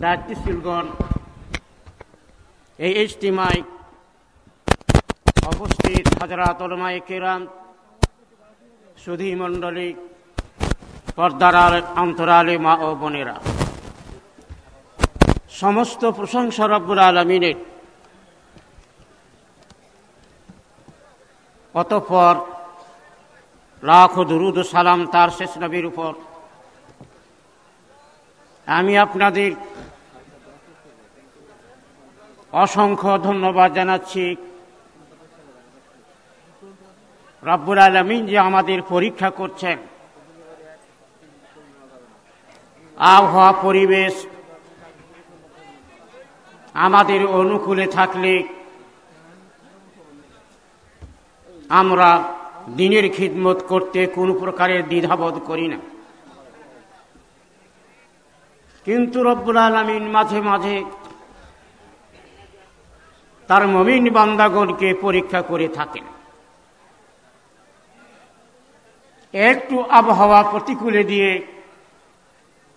দায়িত্বশীলগণ এই ইজতিমায় উপস্থিত হাজরাত ওলমায়ে কেরাম সুধী মণ্ডলী পর্দার অন্তরালে মা ও বোনেরা সমস্ত প্রশংসা রব্বুল আলমিনের অতঃপর লাখ দুরুদ সালাম তার শেষ নবীর উপর আমি আপনাদের অসংখ্য ধন্যবাদ জানাচ্ছি। রব্বুল আলমিন যে আমাদের পরীক্ষা করছেন। আবহাওয়া পরিবেশ আমাদের অনুকূলে থাকলে আমরা দিনের খিদমত করতে কোনো প্রকারের দ্বিধাবোধ করি না। কিন্তু রব্বুল আলমিন মাঝে মাঝে তার মমিন বান্দাগণকে পরীক্ষা করে থাকেন। একটু আবহাওয়া প্রতিকূলে দিয়ে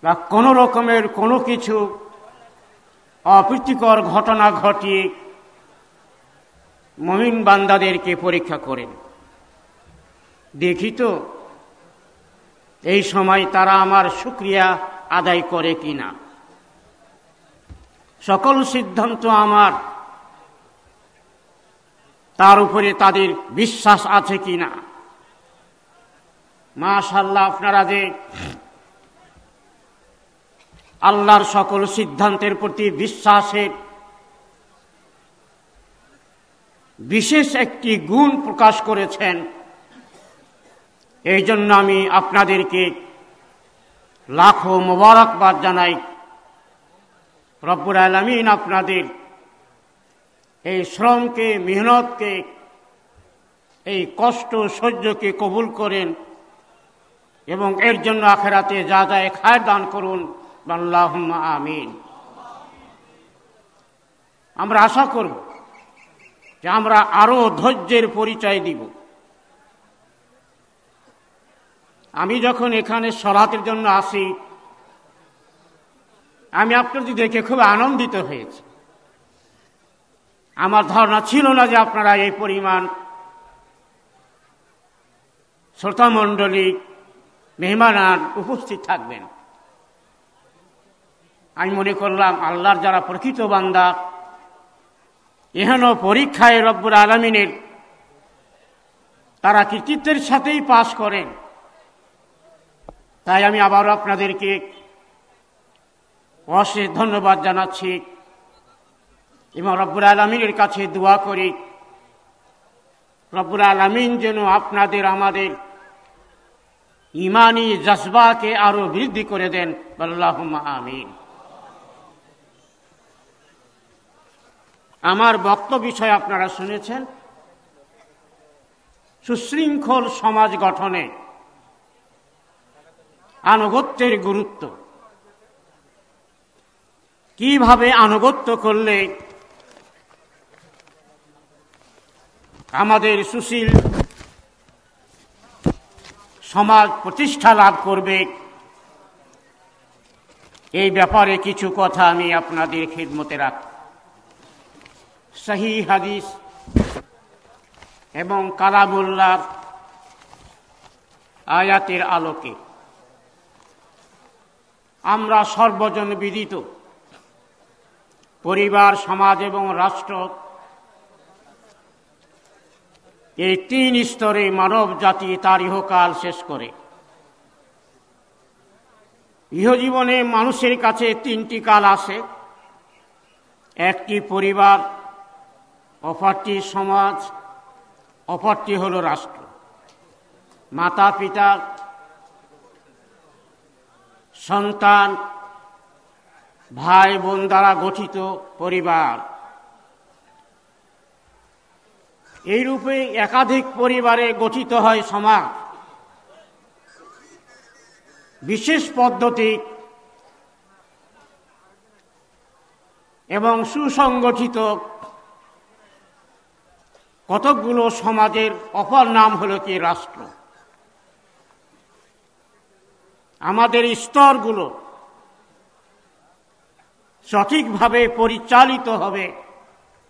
বা কোনো রকমের কোনো কিছু অপ্রীতিকর ঘটনা ঘটিয়ে মমিন বান্দাদেরকে পরীক্ষা করেন। দেখি তো, এই সময় তারা আমার সুক্রিয়া আদায় করে কিনা। সকল সিদ্ধান্ত আমার। তার উপরে তাদের বিশ্বাস আছে কি না মাশাল্লাহ আপনারা যে আল্লাহর সকল সিদ্ধান্তের প্রতি বিশ্বাসের বিশেষ একটি গুণ প্রকাশ করেছেন, এই জন্য আমি আপনাদেরকে লাখো মোবারকবাদ জানাই। রব্বুর আলমিন আপনাদের এই শ্রমকে, মেহনতকে, এই কষ্ট সহ্যকে কবুল করেন এবং এর জন্য আখেরাতে যা যায় খায় দান করুন। আল্লাহ আমিন। আমরা আশা করব যে আমরা আরও ধৈর্যের পরিচয় দিব। আমি যখন এখানে সলাতের জন্য আসি, আমি আপনাদের দেখে খুব আনন্দিত হয়েছি। আমার ধারণা ছিল না যে আপনারা এই পরিমাণ শ্রোতা শ্রোতামণ্ডলী মেহমানান উপস্থিত থাকবেন। আমি মনে করলাম, আল্লাহর যারা প্রকৃত বান্দা এহেন পরীক্ষায় রব্বুর আলমিনের তারা কৃতিত্বের সাথেই পাশ করেন। তাই আমি আবারও আপনাদেরকে অশেষ ধন্যবাদ জানাচ্ছি। এবং রব্বুর আলমিনের কাছে দোয়া করি রব্বুর আলমিন যেন আপনাদের আমাদের ইমানি জজবাকে আরও বৃদ্ধি করে দেন। আল্লাহ আমিন। আমার বক্তব্য বিষয় আপনারা শুনেছেন, সুশৃঙ্খল সমাজ গঠনে আনুগত্যের গুরুত্ব। কীভাবে আনুগত্য করলে আমাদের সুশীল সমাজ প্রতিষ্ঠা লাভ করবে? এই ব্যাপারে কিছু কথা আমি আপনাদের খেদমতে রাখ সহি হাদিস এবং কালামুল্লার আয়াতের আলোকে আমরা সর্বজন বিদিত। পরিবার, সমাজ এবং রাষ্ট্র এই তিন স্তরে মানব জাতি তার ইহকাল শেষ করে। ইহজীবনে মানুষের কাছে তিনটি কাল আসে। একটি পরিবার, অপরটি সমাজ, অপরটি হল রাষ্ট্র। মাতা পিতা সন্তান ভাই বোন দ্বারা গঠিত পরিবার। এইরূপে একাধিক পরিবারে গঠিত হয় সমাজ। বিশেষ পদ্ধতি এবং সুসংগঠিত কতকগুলো সমাজের অপর নাম হল কি রাষ্ট্র। আমাদের স্তরগুলো সঠিকভাবে পরিচালিত হবে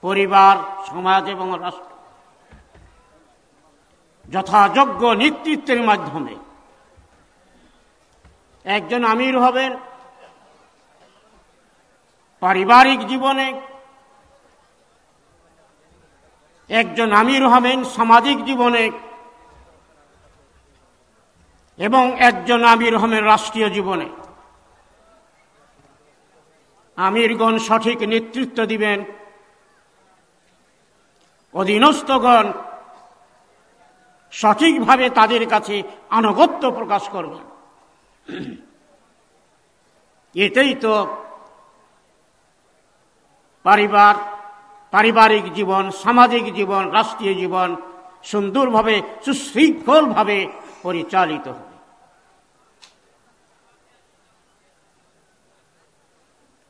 পরিবার, সমাজ এবং রাষ্ট্র। যথাযোগ্য নেতৃত্বের মাধ্যমে। একজন আমির হবেন, পারিবারিক জীবনে একজন আমির হবেন, সামাজিক জীবনে এবং একজন আমির হবেন রাষ্ট্রীয় জীবনে। আমিরগণ সঠিক নেতৃত্ব দিবেন। অধীনস্থগণ সঠিকভাবে তাদের কাছে আনুগত্য প্রকাশ করবেন। এটাই তো পরিবার, পারিবারিক জীবন, সামাজিক জীবন, রাষ্ট্রীয় জীবন সুন্দরভাবে, সুশৃঙ্খলভাবে পরিচালিত হবে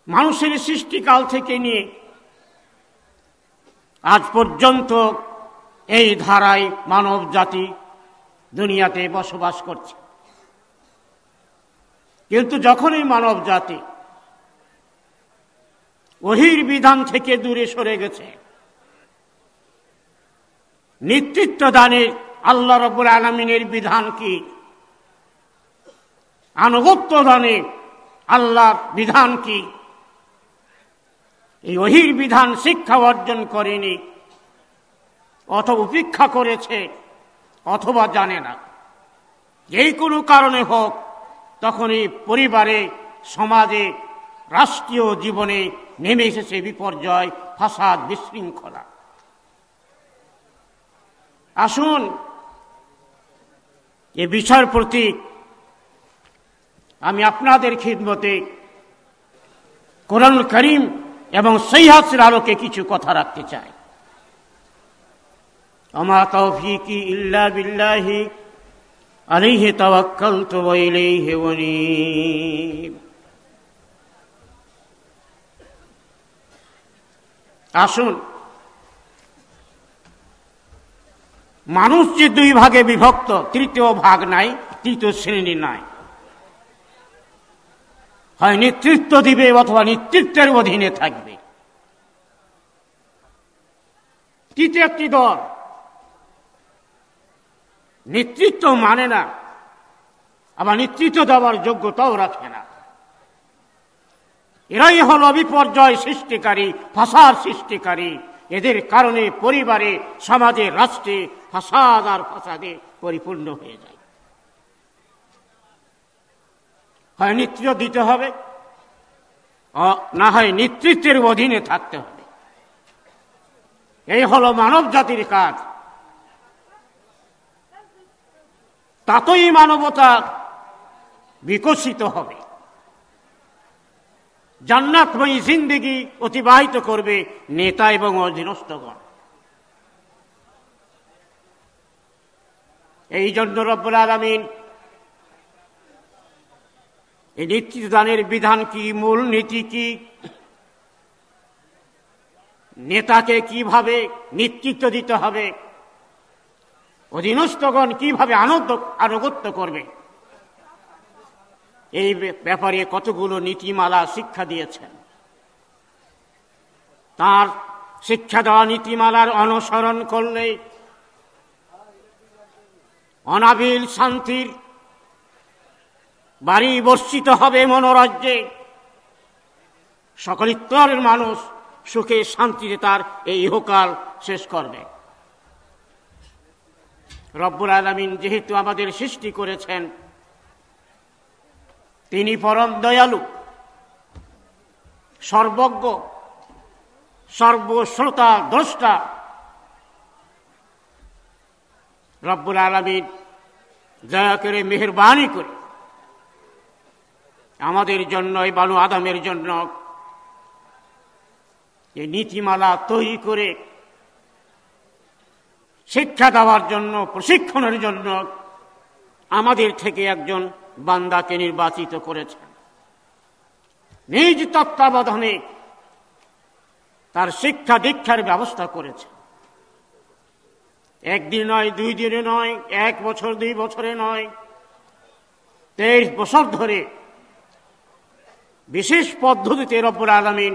মানুষের সৃষ্টিকাল থেকে নিয়ে আজ পর্যন্ত এই ধারায় মানব জাতি দুনিয়াতে বসবাস করছে। কিন্তু যখনই মানব জাতি ওহির বিধান থেকে দূরে সরে গেছে নেতৃত্ব দানের আল্লাহ রব্বুল আলমিনের বিধান কি? আনুগত্য দানে আল্লাহর বিধান কি? এই অহির বিধান শিক্ষা অর্জন করেনি। অথবা উপেক্ষা করেছে, অথবা জানে না। যেই কোনো কারণে হোক তখন এই পরিবারে, সমাজে, রাষ্ট্রীয় জীবনে নেমে এসেছে বিপর্যয়, ফাসাদ, বিশৃঙ্খলা। আসুন, এ বিষয়ের প্রতি আমি আপনাদের খিদমতে কোরআন করিম এবং সৈহাসের আলোকে কিছু কথা রাখতে চাই। আমা তৌফিকি ইল্লা বিল্লাহি, আলাইহি তাওয়াক্কালতু ওয়া ইলাইহি উনীব। আসুন, মানুষ যে দুই ভাগে বিভক্ত, তৃতীয় ভাগ নাই, তৃতীয় শ্রেণি নাই। হয় নেতৃত্ব দিবে অথবা নেতৃত্বের অধীনে থাকবে। তৃতীয় একটি দল। নেতৃত্ব মানে না, আবার নেতৃত্ব দেওয়ার যোগ্যতাও রাখে না। এরাই হল বিপর্যয় সৃষ্টিকারী, ফাসাদ সৃষ্টিকারী। এদের কারণে পরিবারে, সমাজে, রাষ্ট্রে ফাসাদ আর ফাসাদে পরিপূর্ণ হয়ে যায়। হয় নেতৃত্ব দিতে হবে। না হয় নেতৃত্বের অধীনে থাকতে হবে। এই হল মানব জাতির কাজ। তাতই মানবতা বিকশিত হবে। জান্নাতময়ী জিন্দিগি অতিবাহিত করবে নেতা এবং অধীনস্থগণ। এই জন্য রব্বুল আলমিন এই নেতৃত্বদানের বিধান কি, মূল নীতি কি? নেতাকে কীভাবে নেতৃত্ব দিতে হবে? অধীনস্থগণ কীভাবে আনন্দ আনুগত্য করবে? এই ব্যাপারে কতগুলো নীতিমালা শিক্ষা দিয়েছেন। তার শিক্ষা দেওয়া নীতিমালার অনুসরণ করলে অনাবিল শান্তির বাড়ি বর্ষিত হবে মনোরাজ্যে সকল স্তরের মানুষ সুখে শান্তিতে তার এই ইহকাল শেষ করবে। রব্বুল আলমিন যেহেতু আমাদের সৃষ্টি করেছেন, তিনি পরম দয়ালু, সর্বজ্ঞ, সর্বশ্রোতা, দ্রষ্টা। রব্বুল আলমিন দয়া করে মেহরবানি করে আমাদের জন্য এই বানু আদামের জন্য। এই নীতিমালা তৈরি করে শিক্ষা দেওয়ার জন্য, প্রশিক্ষণের জন্য আমাদের থেকে একজন বান্দাকে নির্বাচিত করেছেন। নিজ তত্ত্বাবধানে তার শিক্ষা দীক্ষার ব্যবস্থা করেছে একদিন নয়, দুই দিনে নয়, এক বছর, দুই বছরে নয়, তেইশ বছর ধরে বিশেষ পদ্ধতিতে রব্বুল আলমিন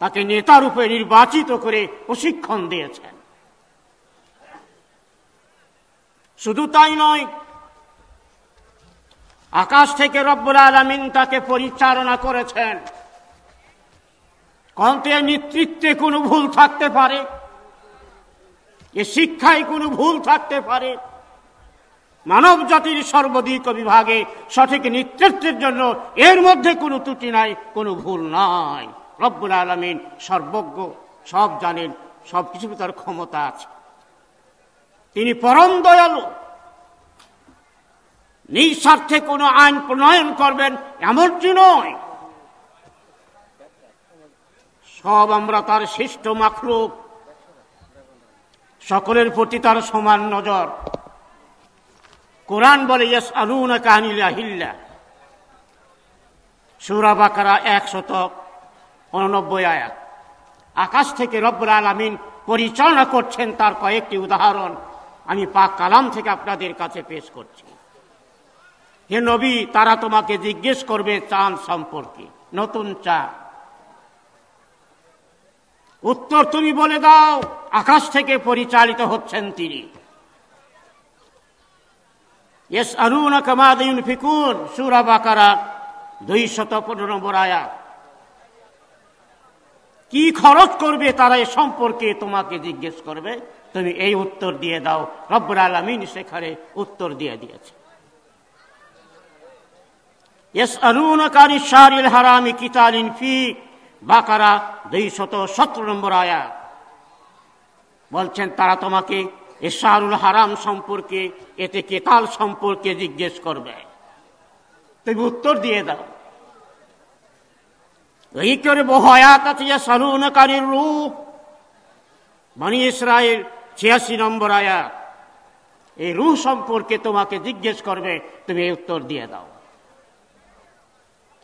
তাকে নেতারূপে নির্বাচিত করে প্রশিক্ষণ দিয়েছেন। শুধু তাই নয়, আকাশ থেকে রব্বুল আলমিন তাকে পরিচালনা করেছেন। কন্তের নেতৃত্বে কোনো ভুল থাকতে পারে, এ শিক্ষায় কোনো ভুল থাকতে পারে মানব জাতির সর্বদিক বিভাগে সঠিক নেতৃত্বের জন্য এর মধ্যে কোনো ত্রুটি নাই, কোনো ভুল নাই। রব্বুল আলমিন সর্বজ্ঞ, সব জানেন, সব কিছু তার ক্ষমতা আছে। তিনি পরম দয়ালু। নিঃস্বার্থে কোনো আইন প্রণয়ন করবেন এমনটি নয়। সব আমরা তার শিষ্ট মাখলুক। সকলের প্রতি তার সমান নজর। কোরআন বলে, ইয়াস আলুনা কাহিলা হিল্লা সুরা বাকারা একশত উননব্বই আয়াত। আকাশ থেকে রব্বুল আলমিন পরিচালনা করছেন তার কয়েকটি উদাহরণ। আমি পাক কালাম থেকে আপনাদের কাছে পেশ করছি। হে নবী, তারা তোমাকে জিজ্ঞেস করবে চাঁদ সম্পর্কে, নতুন চাঁদ। উত্তর তুমি বলে দাও, আকাশ থেকে পরিচালিত হচ্ছেন তিনি। এস আরুন কামাদিন ফিকুন সুরা বাকারা দুই শত পনেরো নম্বর আয়াত কি খরচ করবে তারা এ সম্পর্কে তোমাকে জিজ্ঞেস করবে? তুমি এই উত্তর দিয়ে দাও। রব্বুর আলমিন সেখানে উত্তর দিয়ে দিয়েছে। হারামি কিতালিন ফি বাকারা দুই শত সতেরো নম্বর আয়া। বলছেন, তারা তোমাকে এশারুল হারাম সম্পর্কে, এতে কেতাল সম্পর্কে জিজ্ঞেস করবে। তুমি উত্তর দিয়ে দাও। এই করে বহু আয়াত আছে সারুনকারীর রূপ মানি ইসরায়েল ছিয়াশি নম্বর আয়াত। এই রুহ সম্পর্কে তোমাকে জিজ্ঞেস করবে, তুমি এই উত্তর দিয়ে দাও।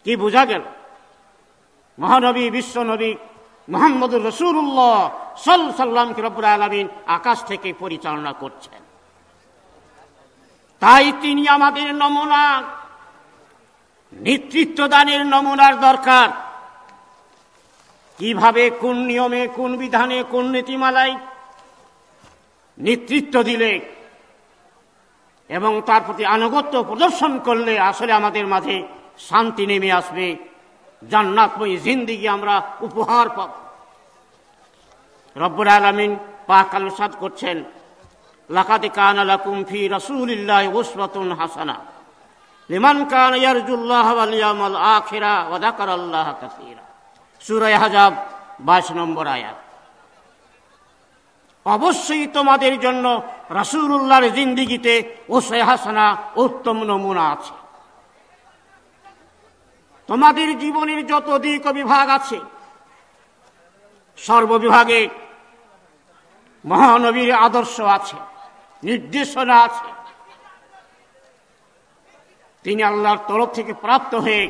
কি বোঝা গেল? মহানবী, বিশ্বনবী, মোহাম্মদুর রসুল্লাহ সাল সাল্লামকে রব্বুল আলমিন আকাশ থেকে পরিচালনা করছেন। তাই তিনি আমাদের নমুনা নেতৃত্ব দানের নমুনার দরকার। কীভাবে, কোন নিয়মে, কোন বিধানে, কোন নীতিমালায় নেতৃত্ব দিলে এবং তার প্রতি আনুগত্য প্রদর্শন করলে আসলে আমাদের মাঝে শান্তি নেমে আসবে, জান্নাতময়ী জিন্দিগি আমরা উপহার পাব। রব্বুর আলমিন পাক আলোসাদ করছেন লাকাতে কান আলাকুম ফি রাসূলিল্লাহ উসওয়াতুন হাসানা, লিমান কান ইয়ারজুল্লাহ ওয়াল ইয়াউমাল আখিরা ওয়া যাকারাল্লাহ কাসীরা। সূরা হাজাব 22 নম্বর আয়াত। অবশ্যই তোমাদের জন্য রাসূলুল্লাহর জিন্দিগিতে ওসে হাসানা উত্তম নমুনা আছে। তোমাদের জীবনের যত দিক বিভাগ আছে সর্ববিভাগে মহানবীর আদর্শ আছে, নির্দেশনা আছে। তিনি আল্লাহর তরফ থেকে প্রাপ্ত হয়ে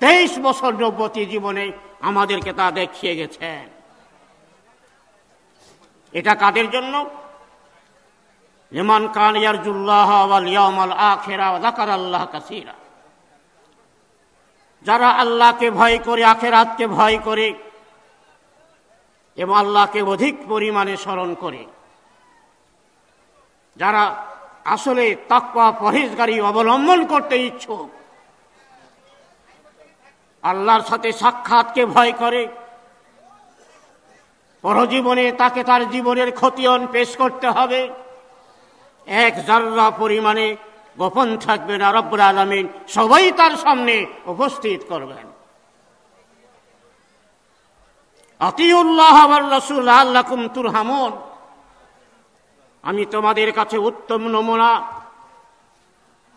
তেইশ বছর নব্বতী জীবনে আমাদেরকে তা দেখিয়ে গেছেন। এটা কাদের জন্য? লিমান কান ইয়ারজুল্লাহ ওয়াল ইয়াউমাল আখিরা ওয়া যাকারাল্লাহ কাসীরা। যারা আল্লাহকে ভয় করে, আখেরাতকে ভয় করে এবং আল্লাহকে অধিক পরিমাণে স্মরণ করে। যারা আসলে তাকওয়া পরহেজগারি অবলম্বন করতে ইচ্ছুক, আল্লাহর সাথে সাক্ষাৎকে ভয় করে, পরজীবনে তাকে তার জীবনের ক্ষতিয়ন পেশ করতে হবে, এক জার্রা পরিমাণে গোপন থাকবে না রব্বুল আলমিন সবাই তার সামনে উপস্থিত করবেন। আমি তোমাদের কাছে উত্তম নমুনা,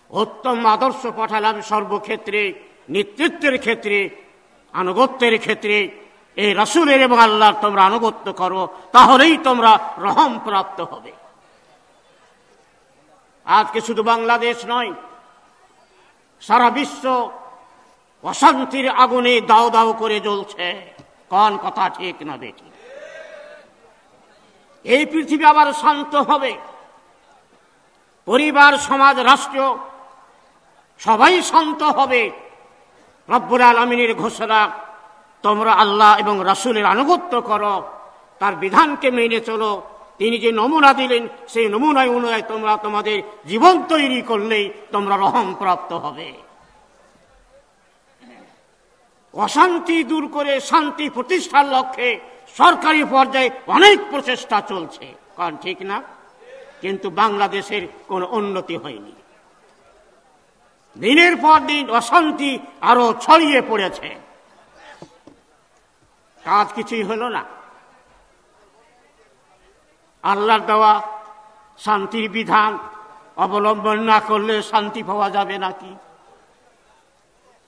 উত্তম আদর্শ পাঠালাম সর্বক্ষেত্রে, নেতৃত্বের ক্ষেত্রে, আনুগত্যের ক্ষেত্রে। এই রসুলের এবং আল্লাহর তোমরা আনুগত্য করো, তাহলেই তোমরা রহম প্রাপ্ত হবে। আজকে শুধু বাংলাদেশ নয়, সারা বিশ্ব অশান্তির আগুনে দাও দাও করে জ্বলছে। কন কথা ঠিক না বেটি এই পৃথিবী আবার শান্ত হবে। পরিবার, সমাজ, রাষ্ট্র সবাই শান্ত হবে। রব্বুল আলমিনের ঘোষণা, তোমরা আল্লাহ এবং রাসুলের আনুগত্য করো, তার বিধানকে মেনে চলো। তিনি যে নমুনা দিলেন, সেই নমুনায় অনুযায়ী তোমরা তোমাদের জীবন তৈরি করলেই তোমরা রহম প্রাপ্ত হবে। অশান্তি দূর করে শান্তি প্রতিষ্ঠার লক্ষ্যে সরকারি পর্যায়ে অনেক প্রচেষ্টা চলছে। কারণ ঠিক না? কিন্তু বাংলাদেশের কোনো উন্নতি হয়নি। দিনের পর দিন অশান্তি আরও ছড়িয়ে পড়েছে। কাজ কিছুই হলো না। আল্লাহর দেওয়া শান্তির বিধান অবলম্বন না করলে শান্তি পাওয়া যাবে নাকি?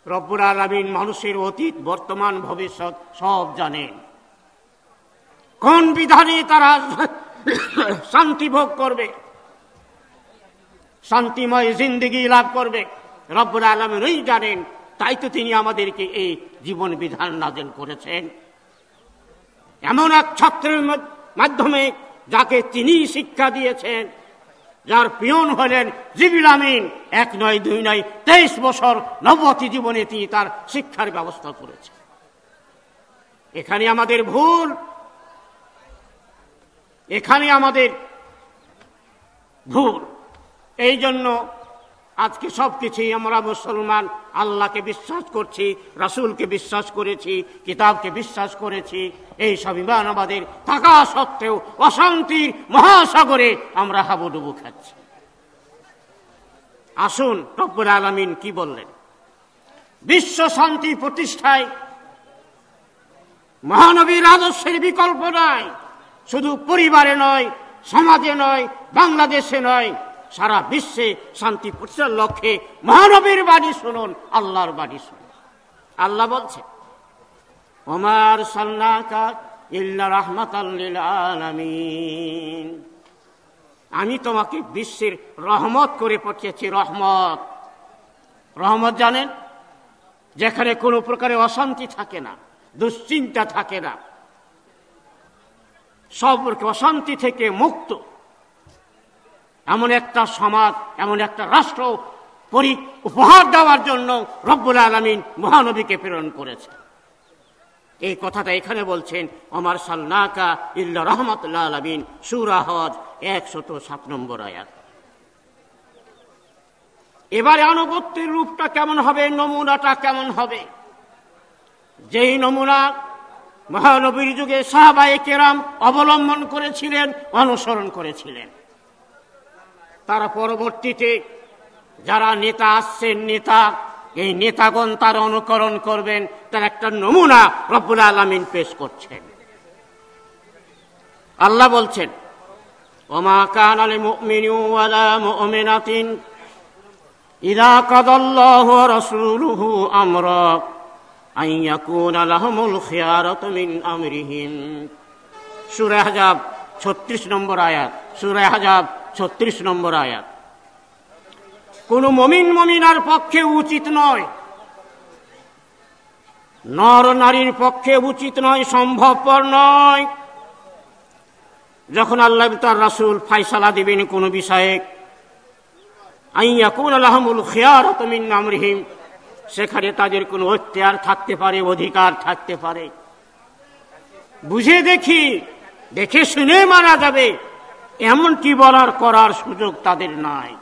রব্বুর আলমিন মানুষের অতীত, বর্তমান, ভবিষ্যৎ সব জানেন কোন বিধানে তারা শান্তি ভোগ করবে? শান্তিময় জিন্দিগি লাভ করবে? রব্বুর আলমিনই জানেন, তাই তো তিনি আমাদেরকে এই জীবন বিধান নাজেল করেছেন। এমন এক ছাত্রের মাধ্যমে যাকে তিনি শিক্ষা দিয়েছেন যার পিয়ন হলেন জিবিল আমিন, এক নয়, দুই নয়, তেইশ বছর নবতী জীবনে তিনি তার শিক্ষার ব্যবস্থা করেছেন। এখানে আমাদের ভুল। এখানে আমাদের ভুল। এই জন্য আজকে সবকিছুই আমরা মুসলমান আল্লাহকে বিশ্বাস করছি, রাসুলকে বিশ্বাস করেছি, কিতাবকে বিশ্বাস করেছি, এই সব ইমান থাকা সত্ত্বেও অশান্তির মহাসাগরে আমরা হাবুডুবু খাচ্ছি। আসুন, রব্বুল আলমিন কি বললেন? বিশ্ব শান্তি প্রতিষ্ঠায় মহানবীর আদর্শের বিকল্প নয় শুধু পরিবারে নয়, সমাজে নয়, বাংলাদেশে নয় সারা বিশ্বে শান্তি প্রতিষ্ঠার লক্ষ্যে মহানবীর বাণী শুনুন, আল্লাহর বাণী শুনুন। আল্লাহ বলছে ওমার ইল্লা রহমত আমি তোমাকে বিশ্বের রহমত করে পাঠিয়েছি, রহমত। রহমত জানেন, যেখানে কোনো প্রকারে অশান্তি থাকে না, দুশ্চিন্তা থাকে না। সব অশান্তি থেকে মুক্ত। এমন একটা সমাজ, এমন একটা রাষ্ট্র পরি, উপহার দেওয়ার জন্য রব্বুল আলমিন মহানবীকে প্রেরণ করেছে এই কথাটা এখানে বলছেন আমার সাল্লাকা ইল্লা রহমতুল্লাহ আলমিন সুরাহজ একশত সাত নম্বর আয়াত। এবারে আনুগত্যের রূপটা কেমন হবে, নমুনাটা কেমন হবে? যেই নমুনা মহানবীর যুগে সাহাবাই কেরাম অবলম্বন করেছিলেন, অনুসরণ করেছিলেন। তারা পরবর্তীতে যারা নেতা আসছেন, নেতা, এই নেতাগণ তার অনুকরণ করবেন, তার একটা নমুনা রব্বুল আলমিন পেশ করছেন। আল্লাহ বলছেন, ওমা কান আলী মুমিনু ওয়ালা মুমিনাতিন ইদা কাদাল্লাহু রাসূলুহু আমরা আন ইয়াকুনা লাহুমুল খিয়ারাতু মিন আমরিহিম। সূরা আহজাব 36 নম্বর আয়াত, সূরা হাজাব ছত্রিশ নম্বর আয়াত। কোন মমিন মমিনার পক্ষে উচিত নয়। নর নারীর পক্ষে উচিত নয়, সম্ভবপর নয়। যখন আল্লাহ তার রাসুল ফাইসালা দিবেন কোন বিষয়ে আইয়া কোন আলহামুল খেয়ার তমিন নামরিহিম সেখানে তাদের কোনো অত্যার থাকতে পারে, অধিকার থাকতে পারে। বুঝে দেখি দেখে শুনে মারা যাবে। এমনটি বলার করার সুযোগ তাদের নাই।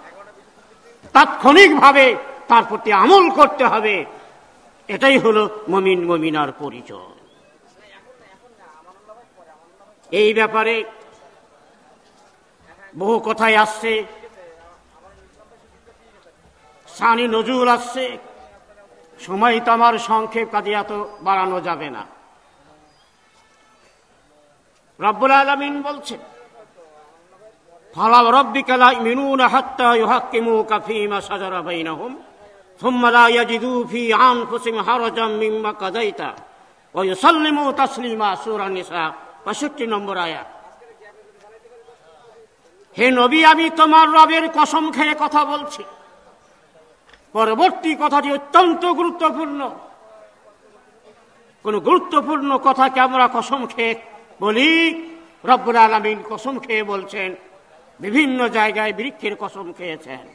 তাৎক্ষণিকভাবে তার প্রতি আমল করতে হবে। এটাই হলো মমিন মমিনার পরিচয়। এই ব্যাপারে বহু কথাই আসছে। সানি নজরুল আসছে। সময় তো আমার সংক্ষেপ কাজে এত বাড়ানো যাবে না। রব্বুল আলমিন বলছেন, ফালাও রব্বিকা লা ইমিনুনা হাত্তা ইউহাক্কিমুকা ফীমা শাজারা বাইনাহুম থুম্মা লা ইয়াজিদু ফী আনফুসিহিম হারাজাম মিম্মা কাযাইতা, ওয়া ইউসাল্লিমু তাসলিমা সূরা নিসা 65 নম্বর আয়াত হে নবী, আমি তোমার রবের কসম খেয়ে কথা বলছি। পরবর্তী কথাটি অত্যন্ত গুরুত্বপূর্ণ। কোন গুরুত্বপূর্ণ কথাকে আমরা কসম খেয়ে বলি, রব্বুল আলমিন কসম খেয়ে বলছেন, বিভিন্ন জায়গায় বৃক্ষের কসম খেয়েছেন।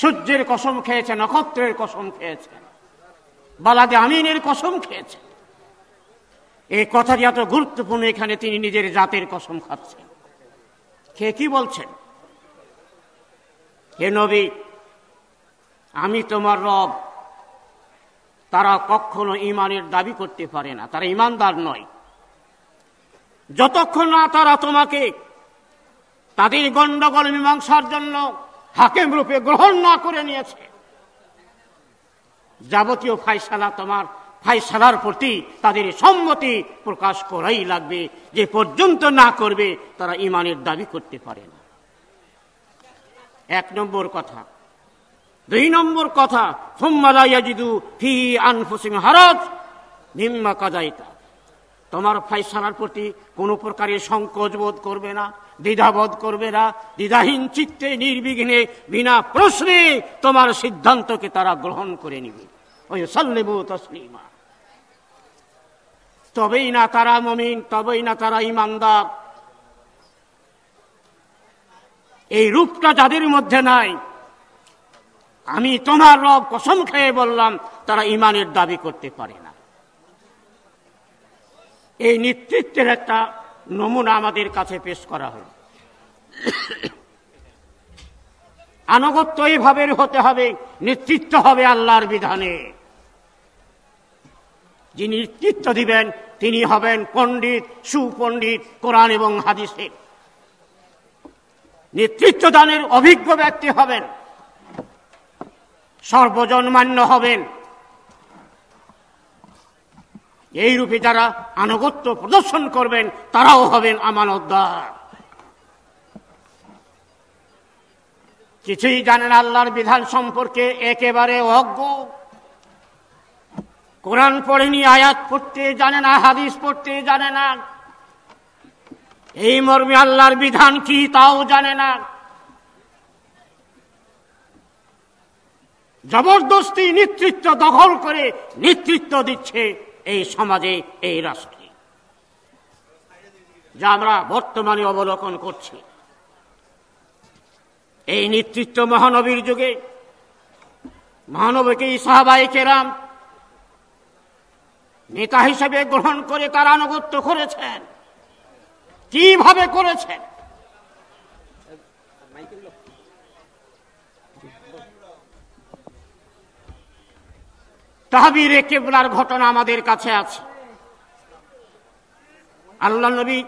সূর্যের কসম খেয়েছেন, নক্ষত্রের কসম খেয়েছেন, বালাদে আমিনের কসম খেয়েছেন। এই কথাটি এত গুরুত্বপূর্ণ, এখানে তিনি নিজের জাতের কসম খাচ্ছেন। কে কি বলছেন? হে নবী, আমি তোমার রব তারা কখনো ইমানের দাবি করতে পারে না। তারা ইমানদার নয়। যতক্ষণ না তারা তোমাকে তাদের গণ্ডগোল মীমাংসার জন্য হাকেম রূপে গ্রহণ না করে নিয়েছে, যাবতীয় ফাইসালা তোমার ফাইসালার প্রতি তাদের সম্মতি প্রকাশ করাই লাগবে। যে পর্যন্ত না করবে, তারা ইমানের দাবি করতে পারে না। এক নম্বর কথা দুই নম্বর কথা সোম্মালাইয়াজিদু ফি আনফুসিম হারাজ নিম্মা কাজাইতা তোমার ফাইসালার প্রতি কোনো প্রকারের সংকোচ বোধ করবে না দ্বিধাবোধ করবে না, দ্বিধাহীন চিত্তে নির্বিঘ্নে বিনা প্রশ্নে তোমার সিদ্ধান্তকে তারা গ্রহণ করে নিবে। ওই সাল্লেবু তসলিমা তবেই না তারা মমিন, তবেই না তারা ইমানদার এই রূপটা যাদের মধ্যে নাই আমি তোমার রব কসম খেয়ে বললাম, তারা ইমানের দাবি করতে পারে না। এই নেতৃত্বের একটা নমুনা আমাদের কাছে পেশ করা হল। আনুগত্য এইভাবে হতে হবে, নেতৃত্ব হবে আল্লাহর বিধানে। যিনি নেতৃত্ব দিবেন, তিনি হবেন পণ্ডিত, সুপণ্ডিত, কোরআন এবং হাদিসের নেতৃত্ব দানের অভিজ্ঞ ব্যক্তি হবেন। সর্বজন মান্য হবেন। এই রূপে যারা আনুগত্য প্রদর্শন করবেন, তারাও হবেন আমানতদার। কিছুই জানেন আল্লাহর বিধান সম্পর্কে, একেবারে অজ্ঞ। কোরআন পড়েনি, আয়াত পড়তে জানে না, হাদিস পড়তে জানে না। এই মর্মে আল্লাহর বিধান কি, তাও জানে না। জবরদস্তি নেতৃত্ব দখল করে নেতৃত্ব দিচ্ছে এই সমাজে, এই রাষ্ট্রে। যা আমরা বর্তমানে অবলোকন করছি। এই নেতৃত্ব মহানবীর যুগে, মহানবীকে সাহাবাই কেরাম নেতা হিসেবে গ্রহণ করে তার আনুগত্য করেছেন। কীভাবে করেছেন? তাহাবির কেবলার ঘটনা আমাদের কাছে আছে। আল্লাহ নবী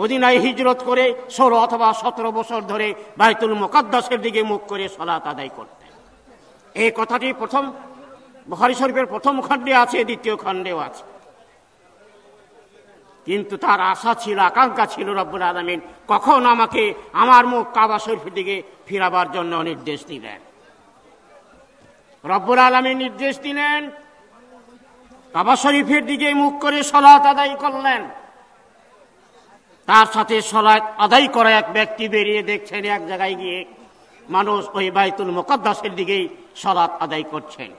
মদিনায় হিজরত করে ষোলো অথবা সতেরো বছর ধরে বাইতুল মোকাদ্দাসের দিকে মুখ করে সলাত আদায় করতেন। এই কথাটি প্রথম বহারি শরীফের প্রথম খণ্ডে আছে, দ্বিতীয় খণ্ডেও আছে। কিন্তু তার আশা ছিল, আকাঙ্ক্ষা ছিল, রব্বুল আলমিন কখন আমাকে আমার মুখ কাবা শরীফের দিকে ফিরাবার জন্য নির্দেশ দিলেন। রব্বুল আলমী নির্দেশ দিলেন কাবা শরীফের দিকে মুখ করে সলাত আদায় করলেন। তার সাথে সলাৎ আদায় করা এক ব্যক্তি বেরিয়ে দেখছেন এক জায়গায় গিয়ে মানুষ ওই বাইতুল মোকদ্দাসের দিকেই সলাৎ আদায় করছেন।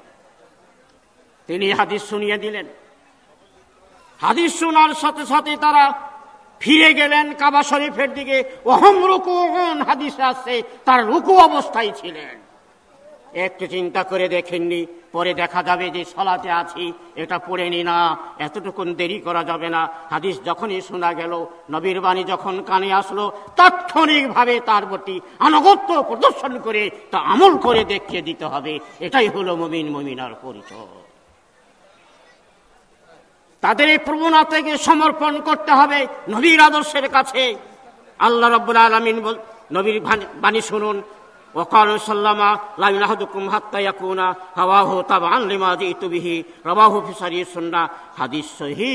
তিনি হাদিস শুনিয়ে দিলেন। হাদিস শোনার সাথে সাথে তারা ফিরে গেলেন কাবা শরীফের দিকে। ওহম রুকু হাদিস আসছে তার রুকু অবস্থায় ছিলেন। একটু চিন্তা করে দেখেননি, পরে দেখা যাবে যে সলাতে আছি, এটা পড়ে নি না, এতটুকুন দেরি করা যাবে না। হাদিস যখনই শোনা গেল, নবীর বাণী যখন কানে আসলো, তাৎক্ষণিকভাবে তার প্রতি আনুগত্য প্রদর্শন করে, তা আমল করে দেখিয়ে দিতে হবে। এটাই হলো মমিন, মমিনার পরিচয়। তাদের এই প্রবণতাকে সমর্পণ করতে হবে নবীর আদর্শের কাছে। আল্লাহ রব্বুল আলমিন নবীর বাণী শুনুন ওকাল সাল্লামা লাইনাহাদুকুম হাত্তা ইয়াকুনা হাওয়াহু তাবান লিমা জিতু বিহি রবাহু ফিসারি সুন্না হাদিস সহি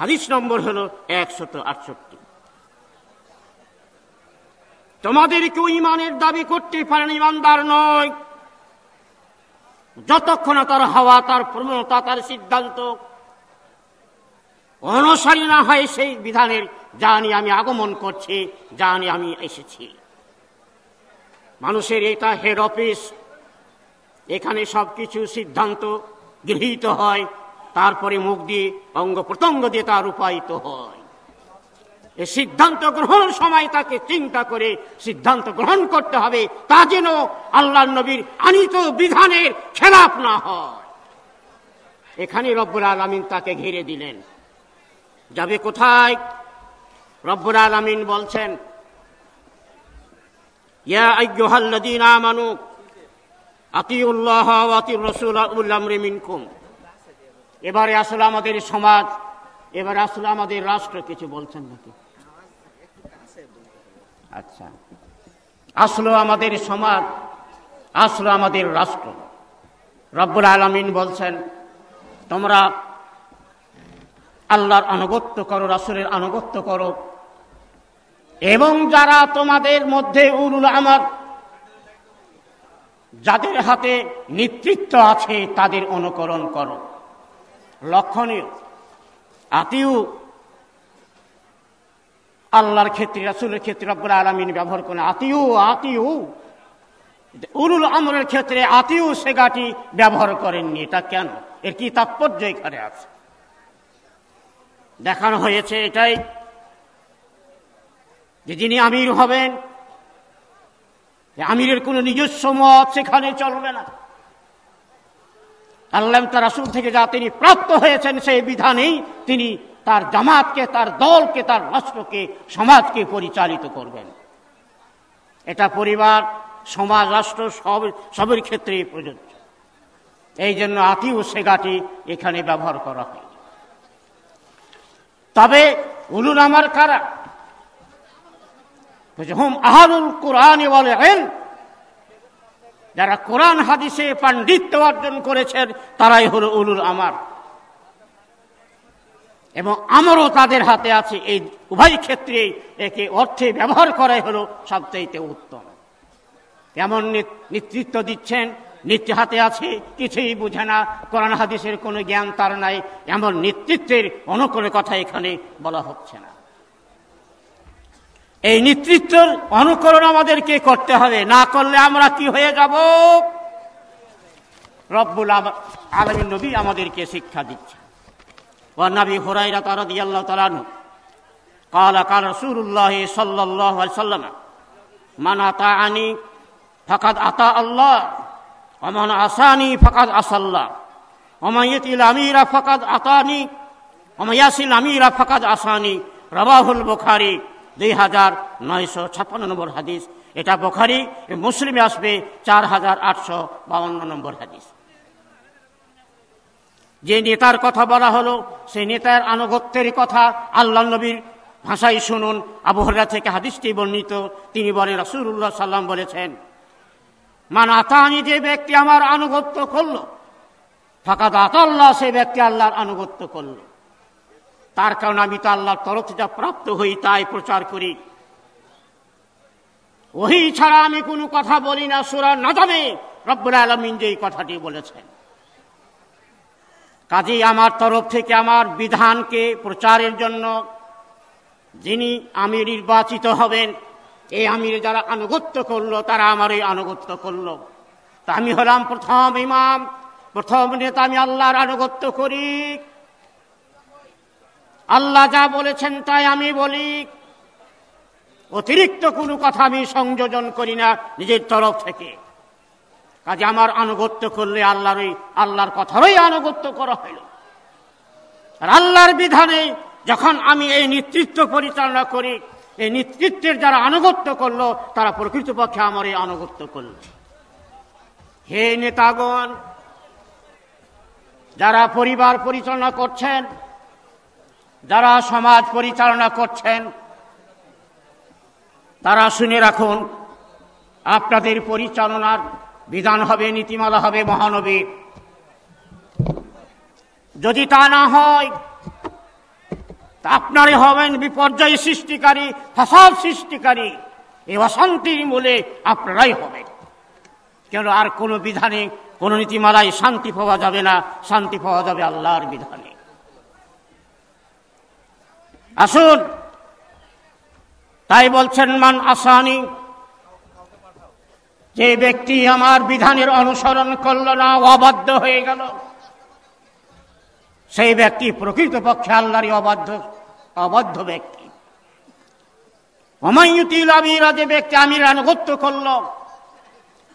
হাদিস নম্বর হলো একশত আটষট্টি। তোমাদের কেউ ইমানের দাবি করতে পারেন, ইমানদার নয়। যতক্ষণ তার হাওয়া, তার প্রবণতা, তার সিদ্ধান্ত অনুসারী না হয়, সেই বিধানের জানি আমি আগমন করছি জানি আমি এসেছি। মানুষের এটা হেড অফিস এখানে সব কিছু সিদ্ধান্ত গৃহীত হয়, তারপরে মুখ দিয়ে অঙ্গ প্রত্যঙ্গ দিয়ে তা রূপায়িত হয়। এই সিদ্ধান্ত গ্রহণ সময় তাকে চিন্তা করে সিদ্ধান্ত গ্রহণ করতে হবে, তা যেন আল্লাহ নবীর আনিত বিধানের খেলাপ না হয়। এখানে রব্বুল আলমিন তাকে ঘিরে দিলেন। যাবে কোথায়? রব্বুল আলমিন বলছেন ইয়া আইয়ুহাল্লাযীনা আমানু আতিউল্লাহ ওয়া আতিউর রাসূল উল আমরি মিনকুম। এবারে আসলে আমাদের সমাজ, এবারে আসলে আমাদের রাষ্ট্র কিছু বলছেন নাকি? আচ্ছা। আসলো আমাদের সমাজ, আসলো আমাদের রাষ্ট্র। রব্বুল আলমিন বলছেন, তোমরা আল্লাহর আনুগত্য করো, রাসুলের আনুগত্য করো এবং যারা তোমাদের মধ্যে উরুল আমার যাদের হাতে নেতৃত্ব আছে, তাদের অনুকরণ করো। লক্ষণীয়। আতিউ, আল্লাহর ক্ষেত্রে, রাসুলের ক্ষেত্রে, রব্বুল আলমিন ব্যবহার করেন আতিউ আতিউ। উরুল আমরের ক্ষেত্রে আতিউ সেগাটি ব্যবহার করেননি। এটা কেন? এর কি তাৎপর্য এখানে আছে? দেখানো হয়েছে এটাই যে যিনি আমির হবেন আমিরের কোন নিজস্ব মত সেখানে চলবে না। আল্লাহ তার রাসুল থেকে যা তিনি প্রাপ্ত হয়েছেন সেই বিধানেই তিনি তার জামাতকে, তার দলকে, তার রাষ্ট্রকে, সমাজকে পরিচালিত করবেন। এটা পরিবার, সমাজ, রাষ্ট্র সব, সবের ক্ষেত্রেই প্রযোজ্য। এই জন্য আতি ও সেগাটি এখানে ব্যবহার করা হয়। তবে উলুল আমার কারা যারা কোরআন, হাদিসে পাণ্ডিত্য অর্জন করেছেন, তারাই হল উলুল আমার। এবং আমারও তাদের হাতে আছে এই উভয় ক্ষেত্রে একে অর্থে ব্যবহার করাই হল সবচাইতে উত্তম। এমন নেতৃত্ব দিচ্ছেন? নিত্য হাতে আছে, কিছুই বুঝে না, কোরআন, হাদিসের কোনো জ্ঞান তার নাই, এমন নেতৃত্বের অন্য কোনো কথা এখানে বলা হচ্ছে না। এই নেতৃত্বের অনুকরণ আমাদেরকে করতে হবে না করলে আমরা কি হয়ে যাব রব্বুল আলমী নবী আমাদেরকে শিক্ষা দিচ্ছে والنبي هريرة رضي الله تعالى عنه قال قال رسول الله صلى الله عليه وسلم من أطاعني فقد أطاع الله ومن عصاني فقد عصى الله ومن يطع الأمير فقد أطاني ومن يصل الأمير فقد عصاني রবাহুল বুখারি দুই হাজার নয়শো ছাপ্পান্ন নম্বর হাদিস। এটা বোখারি, মুসলিমে আসবে চার হাজার আটশো বাউন্ন নম্বর হাদিস। যে নেতার কথা বলা হলো, সেই নেতার আনুগত্যের কথা আল্লাহ নবীর ভাষায় শুনুন। আবহরা থেকে হাদিসটি বর্ণিত। তিনি বলেন রসুল্লাহ সাল্লাম বলেছেন, মান আতানি যে ব্যক্তি আমার আনুগত্য করল ফাঁকা আতাল্লাহ, সে ব্যক্তি আল্লাহর আনুগত্য করল। তার কারণে আমি তো আল্লাহর তরফ যা প্রাপ্ত হই, তাই প্রচার করি। ওহি ছাড়া আমি কোনো কথা বলি না, সুরা না জানে রব্বুল আলমিন যে এই কথাটি বলেছেন। কাজেই আমার তরফ থেকে আমার বিধানকে প্রচারের জন্য যিনি আমি নির্বাচিত হবেন, এই আমির যারা আনুগত্য করল, তারা আমার এই আনুগত্য করল। তা আমি হলাম প্রথম ইমাম, প্রথম নেতা আমি আল্লাহর আনুগত্য করি। আল্লাহ যা বলেছেন তাই আমি বলি। অতিরিক্ত কোনো কথা আমি সংযোজন করি না নিজের তরফ থেকে। কাজে আমার আনুগত্য করলে আল্লাহর আল্লাহর কথারই আনুগত্য করা হইল। আর আল্লাহর বিধানে যখন আমি এই নেতৃত্ব পরিচালনা করি, এই নেতৃত্বের যারা আনুগত্য করল, তারা প্রকৃতপক্ষে আমার এই আনুগত্য করল। হে নেতাগণ, যারা পরিবার পরিচালনা করছেন যারা সমাজ পরিচালনা করছেন, তারা শুনে রাখুন, আপনাদের পরিচালনার বিধান হবে, নীতিমালা হবে মহানবী। যদি তা না হয়, তা আপনারই হবেন বিপর্যয় সৃষ্টিকারী ফসল সৃষ্টিকারী। এই অশান্তির মূলে আপনারাই হবেন। কেন আর কোনো বিধানে, কোনো নীতিমালায় শান্তি পাওয়া যাবে না, শান্তি পাওয়া যাবে আল্লাহর বিধানে। আসুন। তাই বলছেন, মান আসানি। যে ব্যক্তি আমার বিধানের অনুসরণ করল না অবাধ্য হয়ে গেল। সেই ব্যক্তি প্রকৃতপক্ষে আল্লাহরই অবাধ্য অবাধ্য ব্যক্তি। অমায়ুতিল আমিরা যে ব্যক্তি আমির আনুগত্য করল,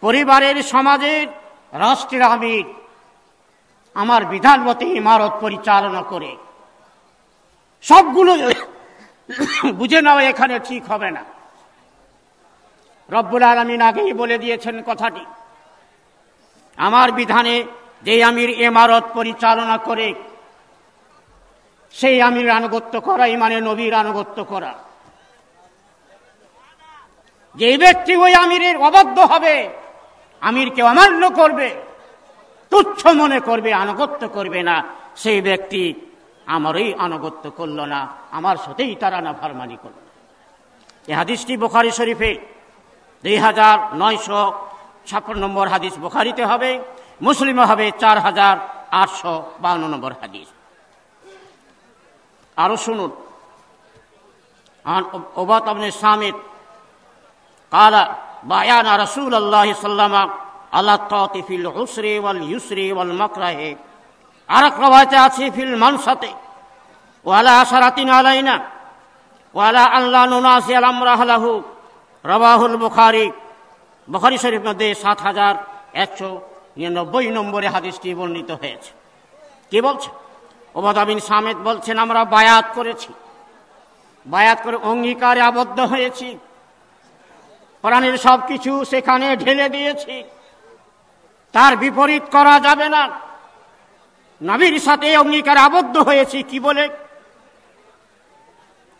পরিবারের সমাজের রাষ্ট্রের আমির, আমার বিধান মতে ইমারত পরিচালনা করে। সবগুলো বুঝে নেওয়া এখানে ঠিক হবে না। রব্বুল আলমিন আগেই বলে দিয়েছেন কথাটি। আমার বিধানে যে আমির এমারত পরিচালনা করে, সেই আমির আনুগত্য করা, ইমানে নবীর আনুগত্য করা। যে ব্যক্তি ওই আমিরের অবাধ্য হবে, আমিরকে অমান্য করবে, তুচ্ছ মনে করবে, আনুগত্য করবে না, সেই ব্যক্তি আমারই আনুগত্য করল না, আমার সাথেই তারা না ফারমানি করল। এই হাদিসটি বোখারি শরীফে দুই হাজার নয়শো ছাপ্পান্ন নম্বর হাদিস বোখারিতে হবে, মুসলিমে হবে চার হাজার আটশো বাউন্ন নম্বর হাদিস। আরও শুনুন। ওবাত আপনি সামিত কালা, বায়ানা রসুল আল্লাহ সাল্লামা আল্লাহ ফিল হুসরে ওয়াল ইউসরে ওয়াল মকরাহে। আর এক রবায়তে আছে, ফিল মানসাতে। ওয়ালা আসারাতিন আলাইনা, ওয়ালা আল্লাহ নুনাসি আলামরাহলাহু রবাহুল বুখারি। বুখারি শরীফ মধ্যে সাত হাজার একশো নিরানব্বই নম্বরে হাদিসটি বর্ণিত হয়েছে। কি বলছে? ওবাদাবিন সামেদ বলছেন, আমরা বায়াত করেছি। বায়াত করে অঙ্গীকারে আবদ্ধ হয়েছি। প্রাণের সব কিছু সেখানে ঢেলে দিয়েছি। তার বিপরীত করা যাবে না। নবীর সাথে অঙ্গীকার আবদ্ধ হয়েছি, কি বলে?